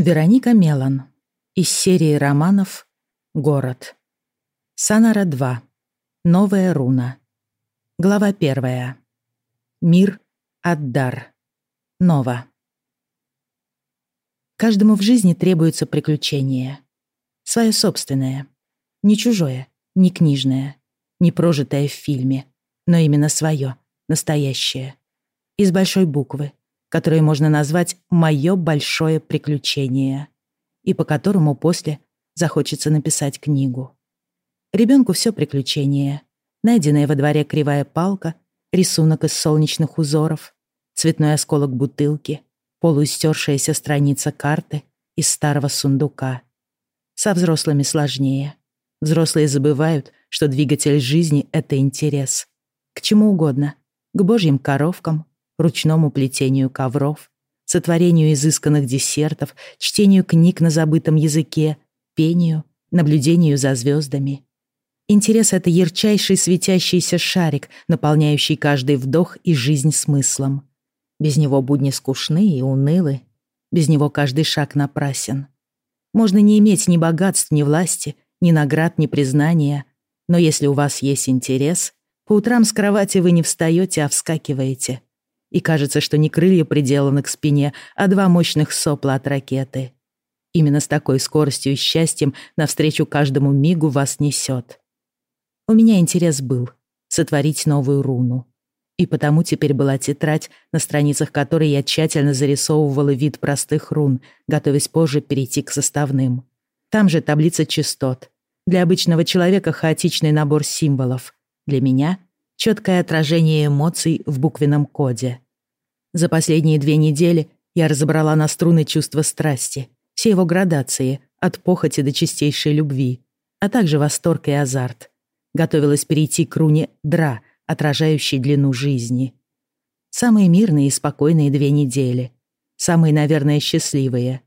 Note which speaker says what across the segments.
Speaker 1: Вероника Мелан. Из серии романов «Город». Санара 2. Новая руна. Глава 1. Мир. Аддар. Нова. Каждому в жизни требуется приключение. Свое собственное. Не чужое, не книжное, не прожитое в фильме, но именно свое, настоящее. Из большой буквы, которое можно назвать «моё большое приключение», и по которому после захочется написать книгу. Ребенку все приключение. Найденная во дворе кривая палка, рисунок из солнечных узоров, цветной осколок бутылки, полуистершаяся страница карты из старого сундука. Со взрослыми сложнее. Взрослые забывают, что двигатель жизни — это интерес. К чему угодно. К божьим коровкам, ручному плетению ковров, сотворению изысканных десертов, чтению книг на забытом языке, пению, наблюдению за звездами. Интерес — это ярчайший светящийся шарик, наполняющий каждый вдох и жизнь смыслом. Без него будни скучны и унылы, без него каждый шаг напрасен. Можно не иметь ни богатств, ни власти, ни наград, ни признания, но если у вас есть интерес, по утрам с кровати вы не встаете, а вскакиваете — и кажется, что не крылья приделаны к спине, а два мощных сопла от ракеты. Именно с такой скоростью и счастьем навстречу каждому мигу вас несет. У меня интерес был — сотворить новую руну. И потому теперь была тетрадь, на страницах которой я тщательно зарисовывала вид простых рун, готовясь позже перейти к составным. Там же таблица частот. Для обычного человека хаотичный набор символов. Для меня четкое отражение эмоций в буквенном коде. За последние две недели я разобрала на струны чувства страсти, все его градации, от похоти до чистейшей любви, а также восторг и азарт. Готовилась перейти к руне «Дра», отражающей длину жизни. Самые мирные и спокойные две недели. Самые, наверное, счастливые.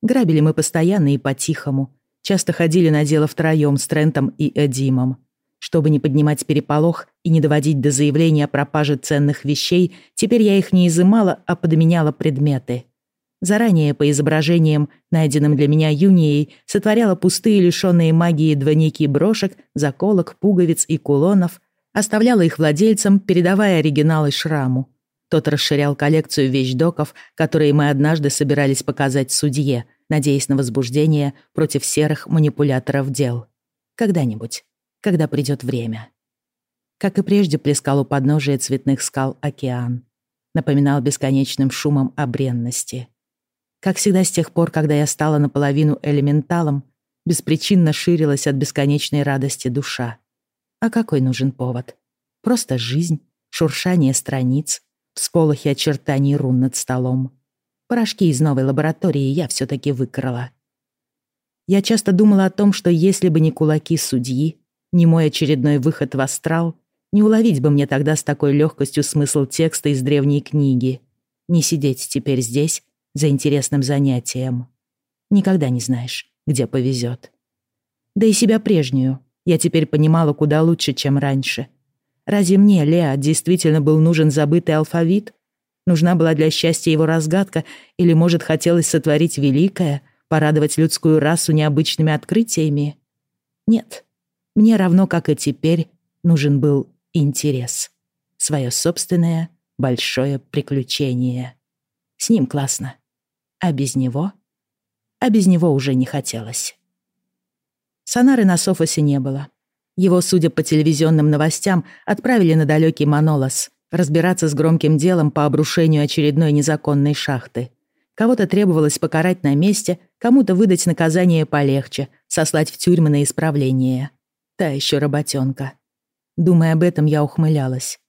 Speaker 1: Грабили мы постоянно и по-тихому. Часто ходили на дело втроём с Трентом и Эдимом. Чтобы не поднимать переполох и не доводить до заявления о пропаже ценных вещей, теперь я их не изымала, а подменяла предметы. Заранее по изображениям, найденным для меня Юнией, сотворяла пустые лишенные магии двойники брошек, заколок, пуговиц и кулонов, оставляла их владельцам, передавая оригиналы шраму. Тот расширял коллекцию вещдоков, которые мы однажды собирались показать судье, надеясь на возбуждение против серых манипуляторов дел. Когда-нибудь когда придет время. Как и прежде плескал у подножия цветных скал океан. Напоминал бесконечным шумом о бренности. Как всегда с тех пор, когда я стала наполовину элементалом, беспричинно ширилась от бесконечной радости душа. А какой нужен повод? Просто жизнь, шуршание страниц, всполохи очертаний рун над столом. Порошки из новой лаборатории я все-таки выкрала. Я часто думала о том, что если бы не кулаки судьи, не мой очередной выход в астрал, не уловить бы мне тогда с такой легкостью смысл текста из древней книги, не сидеть теперь здесь за интересным занятием. Никогда не знаешь, где повезет. Да и себя прежнюю я теперь понимала куда лучше, чем раньше. Разве мне, Леа, действительно был нужен забытый алфавит? Нужна была для счастья его разгадка, или, может, хотелось сотворить великое, порадовать людскую расу необычными открытиями? Нет, мне равно, как и теперь, нужен был интерес. Свое собственное большое приключение. С ним классно. А без него? А без него уже не хотелось. Сонары на Софосе не было. Его, судя по телевизионным новостям, отправили на далекий Манолос разбираться с громким делом по обрушению очередной незаконной шахты. Кого-то требовалось покарать на месте, кому-то выдать наказание полегче, сослать в тюрьмы на исправление. Та еще работенка. Думая об этом, я ухмылялась.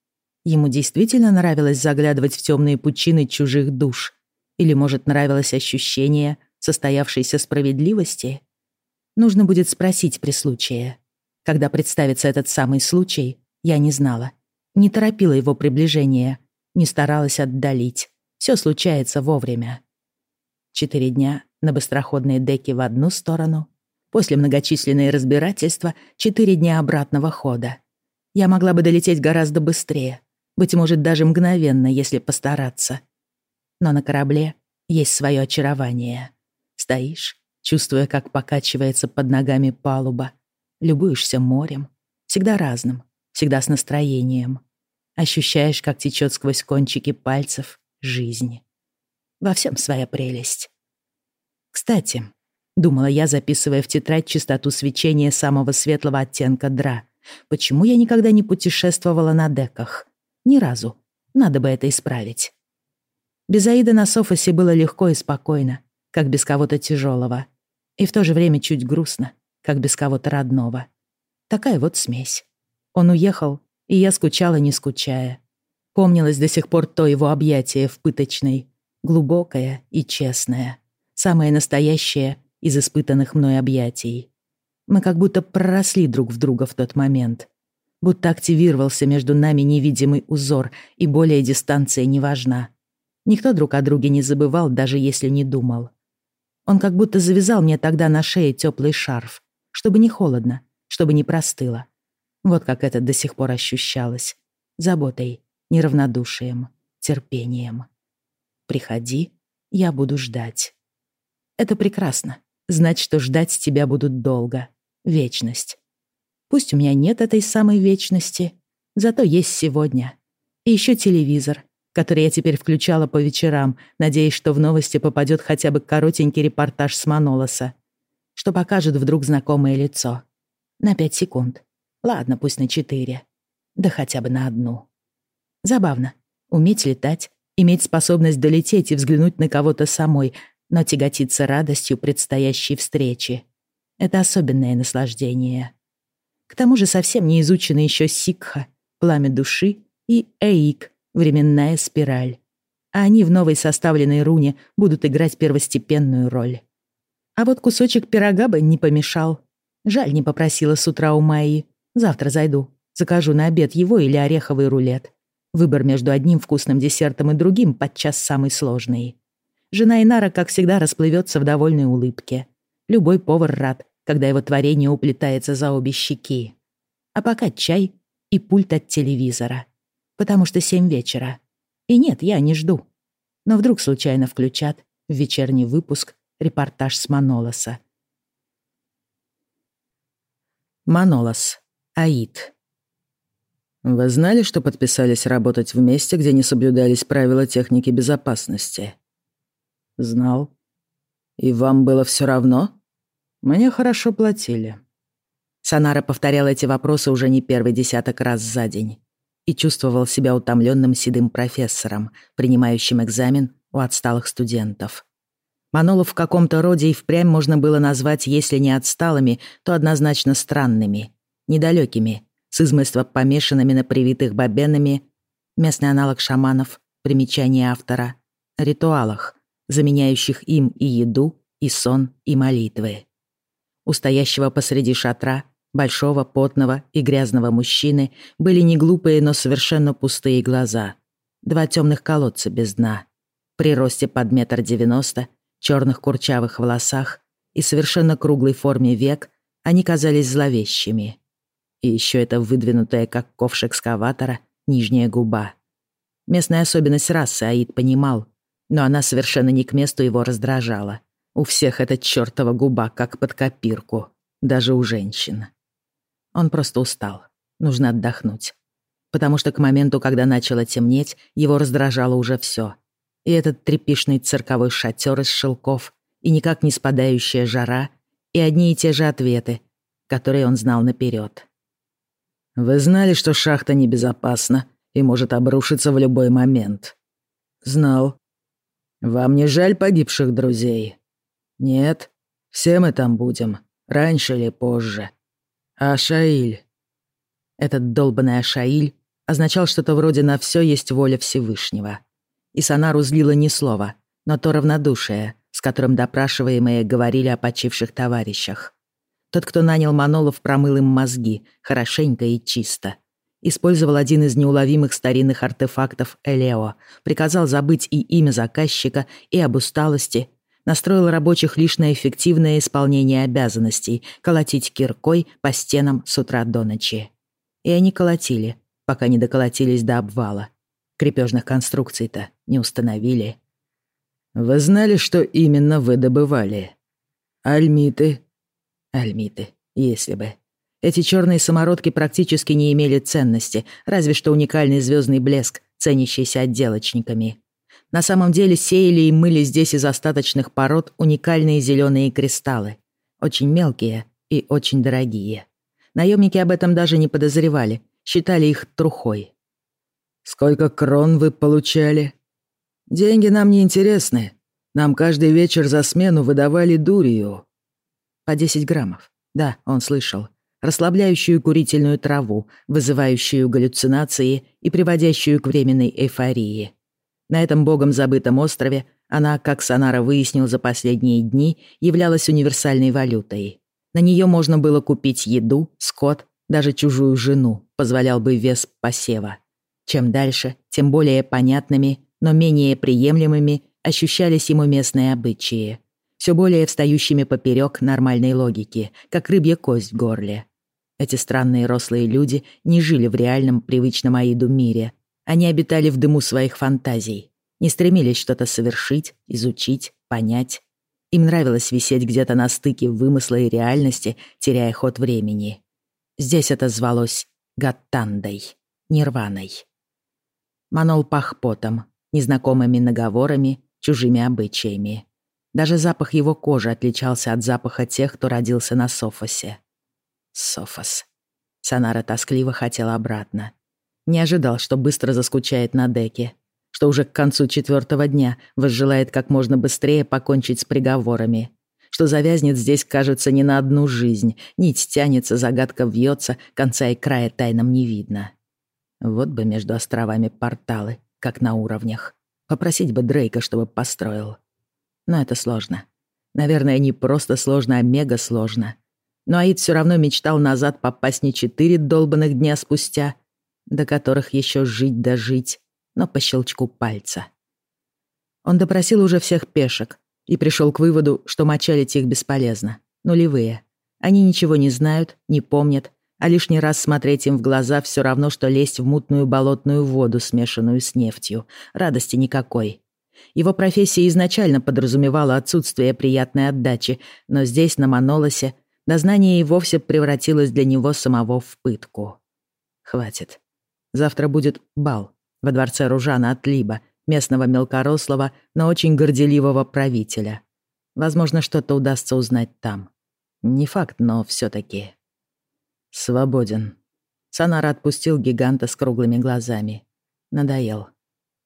Speaker 1: Ему действительно нравилось заглядывать в темные пучины чужих душ. Или, может, нравилось ощущение состоявшейся справедливости? Нужно будет спросить при случае. Когда представится этот самый случай, я не знала. Не торопила его приближение, не старалась отдалить. Все случается вовремя. Четыре дня на быстроходные деки в одну сторону, После многочисленные разбирательства четыре дня обратного хода. Я могла бы долететь гораздо быстрее, быть может, даже мгновенно, если постараться. Но на корабле есть свое очарование. Стоишь, чувствуя, как покачивается под ногами палуба. Любуешься морем, всегда разным, всегда с настроением. Ощущаешь, как течет сквозь кончики пальцев жизнь. Во всем своя прелесть. Кстати, думала я, записывая в тетрадь частоту свечения самого светлого оттенка дра. Почему я никогда не путешествовала на деках? Ни разу. Надо бы это исправить. Без Аида на Софосе было легко и спокойно, как без кого-то тяжелого, и в то же время чуть грустно, как без кого-то родного. Такая вот смесь. Он уехал, и я скучала, не скучая. Помнилось до сих пор то его объятие в пыточной, глубокое и честное, самое настоящее из испытанных мной объятий. Мы как будто проросли друг в друга в тот момент. Будто активировался между нами невидимый узор, и более дистанция не важна. Никто друг о друге не забывал, даже если не думал. Он как будто завязал мне тогда на шее теплый шарф, чтобы не холодно, чтобы не простыло. Вот как это до сих пор ощущалось. Заботой, неравнодушием, терпением. Приходи, я буду ждать. Это прекрасно. Знать, что ждать тебя будут долго. Вечность. Пусть у меня нет этой самой вечности, зато есть сегодня. И еще телевизор, который я теперь включала по вечерам, надеясь, что в новости попадет хотя бы коротенький репортаж с Манолоса, что покажет вдруг знакомое лицо. На пять секунд. Ладно, пусть на четыре. Да хотя бы на одну. Забавно. Уметь летать, иметь способность долететь и взглянуть на кого-то самой, но тяготиться радостью предстоящей встречи. Это особенное наслаждение. К тому же совсем не изучены еще сикха, пламя души и эик, временная спираль. А они в новой составленной руне будут играть первостепенную роль. А вот кусочек пирога бы не помешал. Жаль, не попросила с утра у Майи. Завтра зайду. Закажу на обед его или ореховый рулет. Выбор между одним вкусным десертом и другим подчас самый сложный. Жена Инара, как всегда, расплывется в довольной улыбке. Любой повар рад, когда его творение уплетается за обе щеки. А пока чай и пульт от телевизора. Потому что семь вечера. И нет, я не жду. Но вдруг случайно включат в вечерний выпуск репортаж с Манолоса. Манолос. Аид.
Speaker 2: Вы знали, что подписались работать в месте, где не соблюдались правила техники безопасности?
Speaker 1: Знал.
Speaker 2: И вам было все равно?
Speaker 1: Мне хорошо платили. Санара повторял эти вопросы уже не первый десяток раз за день и чувствовал себя утомленным седым профессором, принимающим экзамен у отсталых студентов. Манолов в каком-то роде и впрямь можно было назвать, если не отсталыми, то однозначно странными, недалекими, с измыства помешанными на привитых бабенами, местный аналог шаманов, примечание автора, ритуалах, заменяющих им и еду, и сон, и молитвы. У стоящего посреди шатра, большого, потного и грязного мужчины были не глупые, но совершенно пустые глаза. Два темных колодца без дна. При росте под метр девяносто, черных курчавых волосах и совершенно круглой форме век они казались зловещими. И еще это выдвинутая, как ковш экскаватора, нижняя губа. Местная особенность расы Аид понимал, но она совершенно не к месту его раздражала. У всех эта чёртова губа, как под копирку. Даже у женщин. Он просто устал. Нужно отдохнуть. Потому что к моменту, когда начало темнеть, его раздражало уже всё. И этот трепишный цирковой шатер из шелков, и никак не спадающая жара, и одни и те же ответы, которые он знал наперёд.
Speaker 2: «Вы знали, что шахта небезопасна и может обрушиться в любой момент?»
Speaker 1: «Знал»,
Speaker 2: вам не жаль погибших друзей? Нет? Все мы там будем, раньше или позже. А Шаиль?
Speaker 1: Этот долбанный Ашаиль означал что-то вроде «на все есть воля Всевышнего». И Санару злило ни слова, но то равнодушие, с которым допрашиваемые говорили о почивших товарищах. Тот, кто нанял Манолов, промыл им мозги, хорошенько и чисто — использовал один из неуловимых старинных артефактов Элео, приказал забыть и имя заказчика, и об усталости, настроил рабочих лишь на эффективное исполнение обязанностей, колотить киркой по стенам с утра до ночи. И они колотили, пока не доколотились до обвала. Крепежных конструкций-то не установили.
Speaker 2: «Вы знали, что именно вы добывали?» Альмиты?»
Speaker 1: Альмиты, если бы. Эти черные самородки практически не имели ценности, разве что уникальный звездный блеск, ценящийся отделочниками. На самом деле сеяли и мыли здесь из остаточных пород уникальные зеленые кристаллы. Очень мелкие и очень дорогие. Наемники об этом даже не подозревали, считали их трухой.
Speaker 2: «Сколько крон вы получали?» «Деньги нам не интересны. Нам каждый вечер за смену выдавали дурью».
Speaker 1: «По 10 граммов. Да, он слышал. Расслабляющую курительную траву, вызывающую галлюцинации и приводящую к временной эйфории. На этом богом забытом острове она, как Сонара выяснил за последние дни, являлась универсальной валютой. На нее можно было купить еду, скот, даже чужую жену, позволял бы вес посева. Чем дальше, тем более понятными, но менее приемлемыми ощущались ему местные обычаи. Все более встающими поперек нормальной логики, как рыбья кость в горле. Эти странные рослые люди не жили в реальном, привычном Аиду мире, они обитали в дыму своих фантазий, не стремились что-то совершить, изучить, понять. Им нравилось висеть где-то на стыке вымысла и реальности, теряя ход времени. Здесь это звалось Гаттандой, Нирваной. Манол пах потом, незнакомыми наговорами, чужими обычаями. Даже запах его кожи отличался от запаха тех, кто родился на Софосе. Софос. Санара тоскливо хотела обратно. Не ожидал, что быстро заскучает на деке, что уже к концу четвертого дня возжелает как можно быстрее покончить с приговорами, что завязнет здесь, кажется, не на одну жизнь, нить тянется, загадка вьется, конца и края тайнам не видно. Вот бы между островами порталы, как на уровнях. Попросить бы Дрейка, чтобы построил. Но это сложно. Наверное, не просто сложно, а мега сложно. Но Аид все равно мечтал назад попасть не четыре долбанных дня спустя, до которых еще жить да жить, но по щелчку пальца. Он допросил уже всех пешек и пришел к выводу, что мочалить их бесполезно. Нулевые. Они ничего не знают, не помнят, а лишний раз смотреть им в глаза все равно, что лезть в мутную болотную воду, смешанную с нефтью. Радости никакой. Его профессия изначально подразумевала отсутствие приятной отдачи, но здесь, на Манолосе, дознание и вовсе превратилось для него самого в пытку. Хватит. Завтра будет бал во дворце Ружана от Либа, местного мелкорослого, но очень горделивого правителя. Возможно, что-то удастся узнать там. Не факт, но все таки Свободен. Санара отпустил гиганта с круглыми глазами. Надоел.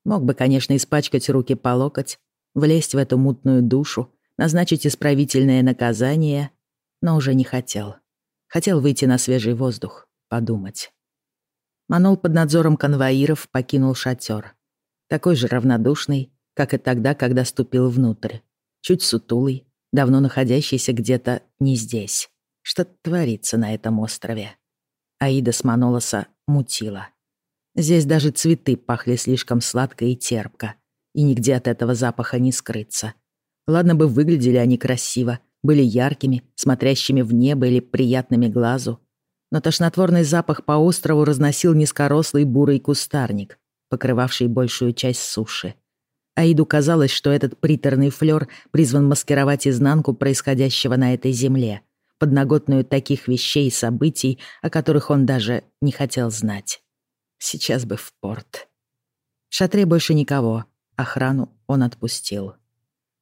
Speaker 1: Мог бы, конечно, испачкать руки по локоть, влезть в эту мутную душу, назначить исправительное наказание, но уже не хотел. Хотел выйти на свежий воздух, подумать. Манол под надзором конвоиров покинул шатер. Такой же равнодушный, как и тогда, когда ступил внутрь. Чуть сутулый, давно находящийся где-то не здесь. Что творится на этом острове? Аида с Манолоса мутила. Здесь даже цветы пахли слишком сладко и терпко, и нигде от этого запаха не скрыться. Ладно бы выглядели они красиво, были яркими, смотрящими в небо или приятными глазу, но тошнотворный запах по острову разносил низкорослый бурый кустарник, покрывавший большую часть суши. Аиду казалось, что этот приторный флёр призван маскировать изнанку происходящего на этой земле, подноготную таких вещей и событий, о которых он даже не хотел знать. Сейчас бы в порт. В шатре больше никого, охрану он отпустил.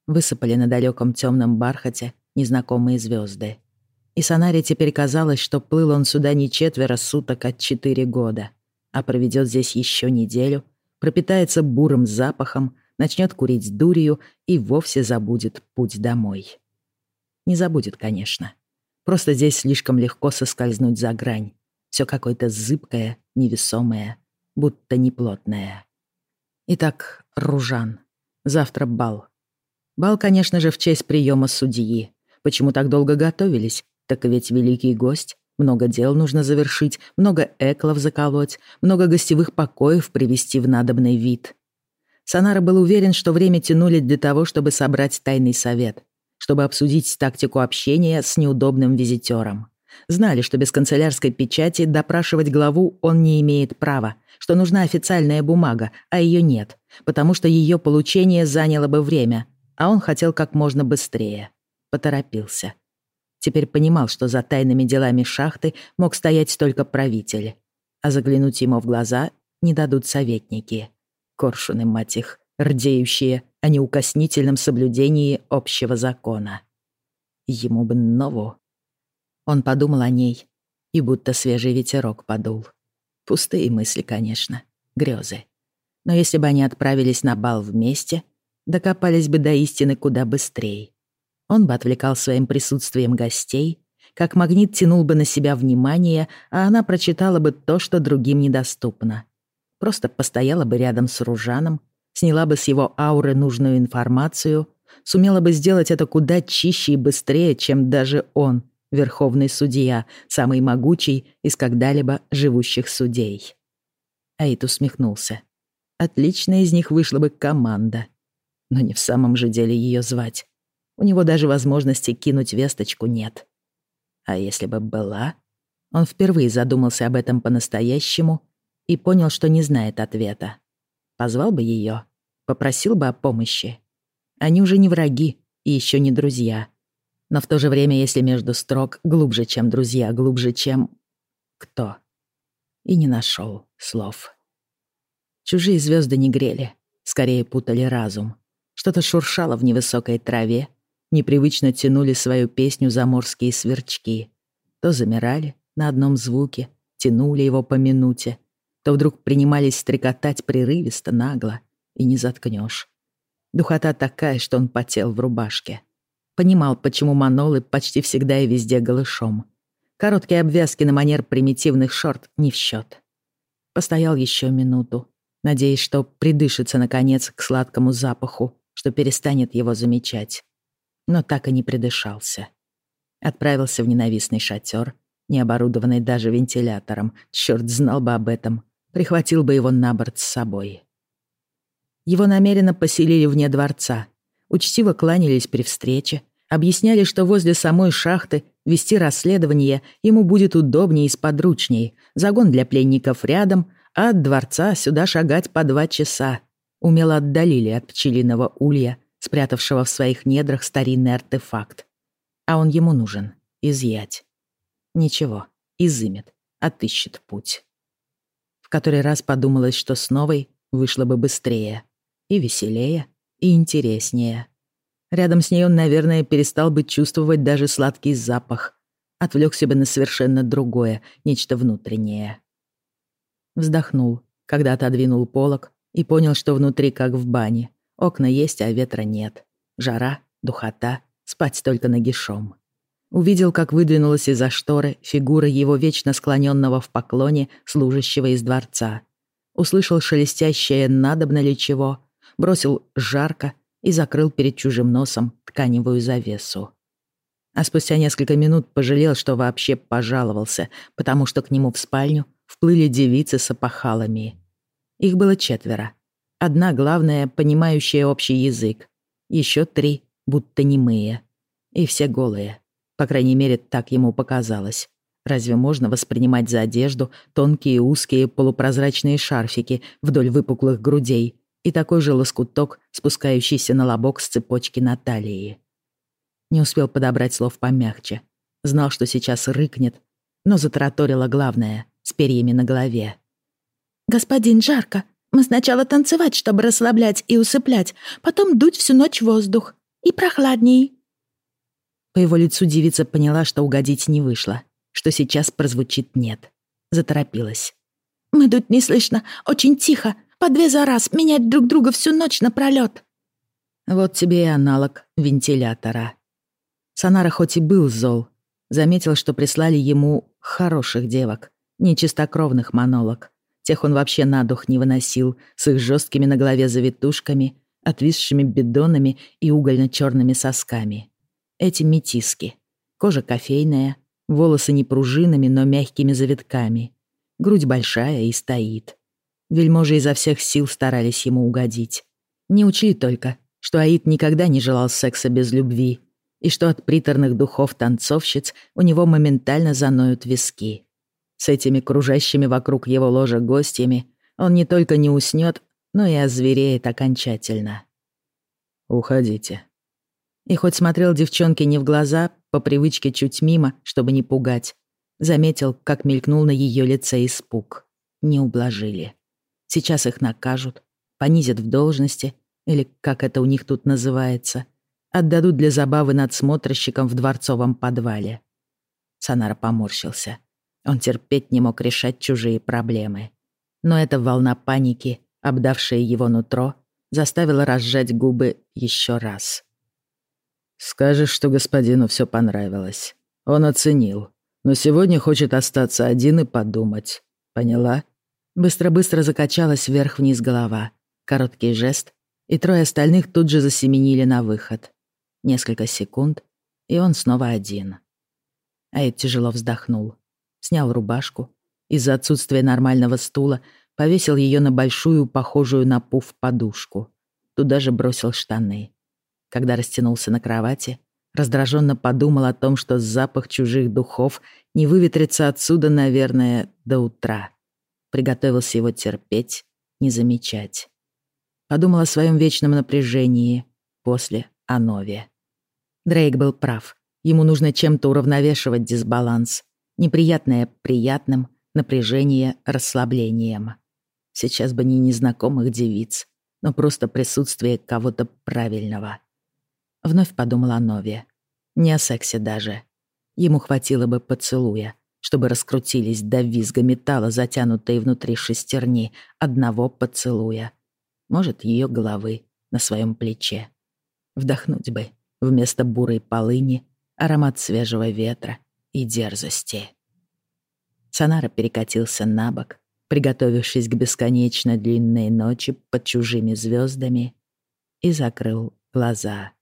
Speaker 1: Высыпали на далеком темном бархате незнакомые звезды. И Санаре теперь казалось, что плыл он сюда не четверо суток от четыре года, а проведет здесь еще неделю, пропитается бурым запахом, начнет курить дурью и вовсе забудет путь домой. Не забудет, конечно. Просто здесь слишком легко соскользнуть за грань. Все какое-то зыбкое, невесомое, будто неплотное. Итак, Ружан. Завтра бал. Бал, конечно же, в честь приема судьи. Почему так долго готовились? Так ведь великий гость, много дел нужно завершить, много эклов заколоть, много гостевых покоев привести в надобный вид. Санара был уверен, что время тянули для того, чтобы собрать тайный совет, чтобы обсудить тактику общения с неудобным визитером. Знали, что без канцелярской печати допрашивать главу он не имеет права, что нужна официальная бумага, а ее нет, потому что ее получение заняло бы время, а он хотел как можно быстрее. Поторопился. Теперь понимал, что за тайными делами шахты мог стоять только правитель, а заглянуть ему в глаза не дадут советники. Коршуны, мать их, рдеющие о неукоснительном соблюдении общего закона. Ему бы нову. Он подумал о ней, и будто свежий ветерок подул. Пустые мысли, конечно, грезы. Но если бы они отправились на бал вместе, докопались бы до истины куда быстрее. Он бы отвлекал своим присутствием гостей, как магнит тянул бы на себя внимание, а она прочитала бы то, что другим недоступно. Просто постояла бы рядом с Ружаном, сняла бы с его ауры нужную информацию, сумела бы сделать это куда чище и быстрее, чем даже он, верховный судья, самый могучий из когда-либо живущих судей. Аид усмехнулся. Отличная из них вышла бы команда. Но не в самом же деле ее звать. У него даже возможности кинуть весточку нет. А если бы была? Он впервые задумался об этом по-настоящему и понял, что не знает ответа. Позвал бы ее, попросил бы о помощи. Они уже не враги и еще не друзья. Но в то же время, если между строк глубже, чем друзья, глубже, чем... Кто? И не нашел слов. Чужие звезды не грели, скорее путали разум. Что-то шуршало в невысокой траве, непривычно тянули свою песню заморские сверчки. То замирали на одном звуке, тянули его по минуте, то вдруг принимались стрекотать прерывисто, нагло, и не заткнешь. Духота такая, что он потел в рубашке. Понимал, почему манолы почти всегда и везде голышом. Короткие обвязки на манер примитивных шорт не в счет. Постоял еще минуту, надеясь, что придышится, наконец, к сладкому запаху, что перестанет его замечать но так и не придышался. Отправился в ненавистный шатер, не оборудованный даже вентилятором. Чёрт знал бы об этом. Прихватил бы его на борт с собой. Его намеренно поселили вне дворца. Учтиво кланялись при встрече, объясняли, что возле самой шахты вести расследование ему будет удобнее и сподручней. Загон для пленников рядом, а от дворца сюда шагать по два часа. Умело отдалили от пчелиного улья, спрятавшего в своих недрах старинный артефакт. А он ему нужен. Изъять. Ничего, изымет, отыщет путь. В который раз подумалось, что с новой вышло бы быстрее. И веселее, и интереснее. Рядом с ней он, наверное, перестал бы чувствовать даже сладкий запах. Отвлекся бы на совершенно другое, нечто внутреннее. Вздохнул, когда отодвинул полог и понял, что внутри как в бане. Окна есть, а ветра нет. Жара, духота, спать только нагишом. Увидел, как выдвинулась из-за шторы фигура его вечно склоненного в поклоне служащего из дворца. Услышал шелестящее «надобно ли чего», бросил «жарко» и закрыл перед чужим носом тканевую завесу. А спустя несколько минут пожалел, что вообще пожаловался, потому что к нему в спальню вплыли девицы с опахалами. Их было четверо, Одна, главная, понимающая общий язык. Еще три, будто немые. И все голые. По крайней мере, так ему показалось. Разве можно воспринимать за одежду тонкие узкие полупрозрачные шарфики вдоль выпуклых грудей и такой же лоскуток, спускающийся на лобок с цепочки на талии? Не успел подобрать слов помягче. Знал, что сейчас рыкнет, но затараторило главное, с перьями на голове. «Господин, жарко! Мы сначала танцевать, чтобы расслаблять и усыплять, потом дуть всю ночь воздух. И прохладней». По его лицу девица поняла, что угодить не вышло, что сейчас прозвучит «нет». Заторопилась. «Мы дуть не слышно, очень тихо, по две за раз, менять друг друга всю ночь напролёт». Вот тебе и аналог вентилятора. Санара хоть и был зол, заметил, что прислали ему хороших девок, нечистокровных монолог. Тех он вообще на дух не выносил, с их жесткими на голове завитушками, отвисшими бидонами и угольно-черными сосками. Эти метиски. Кожа кофейная, волосы не пружинами, но мягкими завитками. Грудь большая и стоит. Вельможи изо всех сил старались ему угодить. Не учли только, что Аид никогда не желал секса без любви, и что от приторных духов танцовщиц у него моментально заноют виски. С этими кружащими вокруг его ложа гостями он не только не уснет, но и озвереет окончательно.
Speaker 2: «Уходите».
Speaker 1: И хоть смотрел девчонке не в глаза, по привычке чуть мимо, чтобы не пугать, заметил, как мелькнул на ее лице испуг. Не ублажили. Сейчас их накажут, понизят в должности, или как это у них тут называется, отдадут для забавы надсмотрщикам в дворцовом подвале. Санара поморщился. Он терпеть не мог решать чужие проблемы. Но эта волна паники, обдавшая его нутро, заставила разжать губы еще раз.
Speaker 2: «Скажешь, что господину все понравилось. Он оценил. Но сегодня хочет остаться один и подумать. Поняла?»
Speaker 1: Быстро-быстро закачалась вверх-вниз голова. Короткий жест, и трое остальных тут же засеменили на выход. Несколько секунд, и он снова один. Аид тяжело вздохнул. Снял рубашку. Из-за отсутствия нормального стула повесил ее на большую, похожую на пуф, подушку. Туда же бросил штаны. Когда растянулся на кровати, раздраженно подумал о том, что запах чужих духов не выветрится отсюда, наверное, до утра. Приготовился его терпеть, не замечать. Подумал о своем вечном напряжении после о. Дрейк был прав. Ему нужно чем-то уравновешивать дисбаланс. Неприятное приятным, напряжение расслаблением. Сейчас бы не незнакомых девиц, но просто присутствие кого-то правильного. Вновь подумал о. Не о сексе даже. Ему хватило бы поцелуя, чтобы раскрутились до визга металла, затянутые внутри шестерни, одного поцелуя. Может, ее головы на своем плече. Вдохнуть бы вместо бурой полыни аромат свежего ветра и дерзости. Санара перекатился на бок, приготовившись к бесконечно длинной ночи под чужими звездами, и закрыл глаза.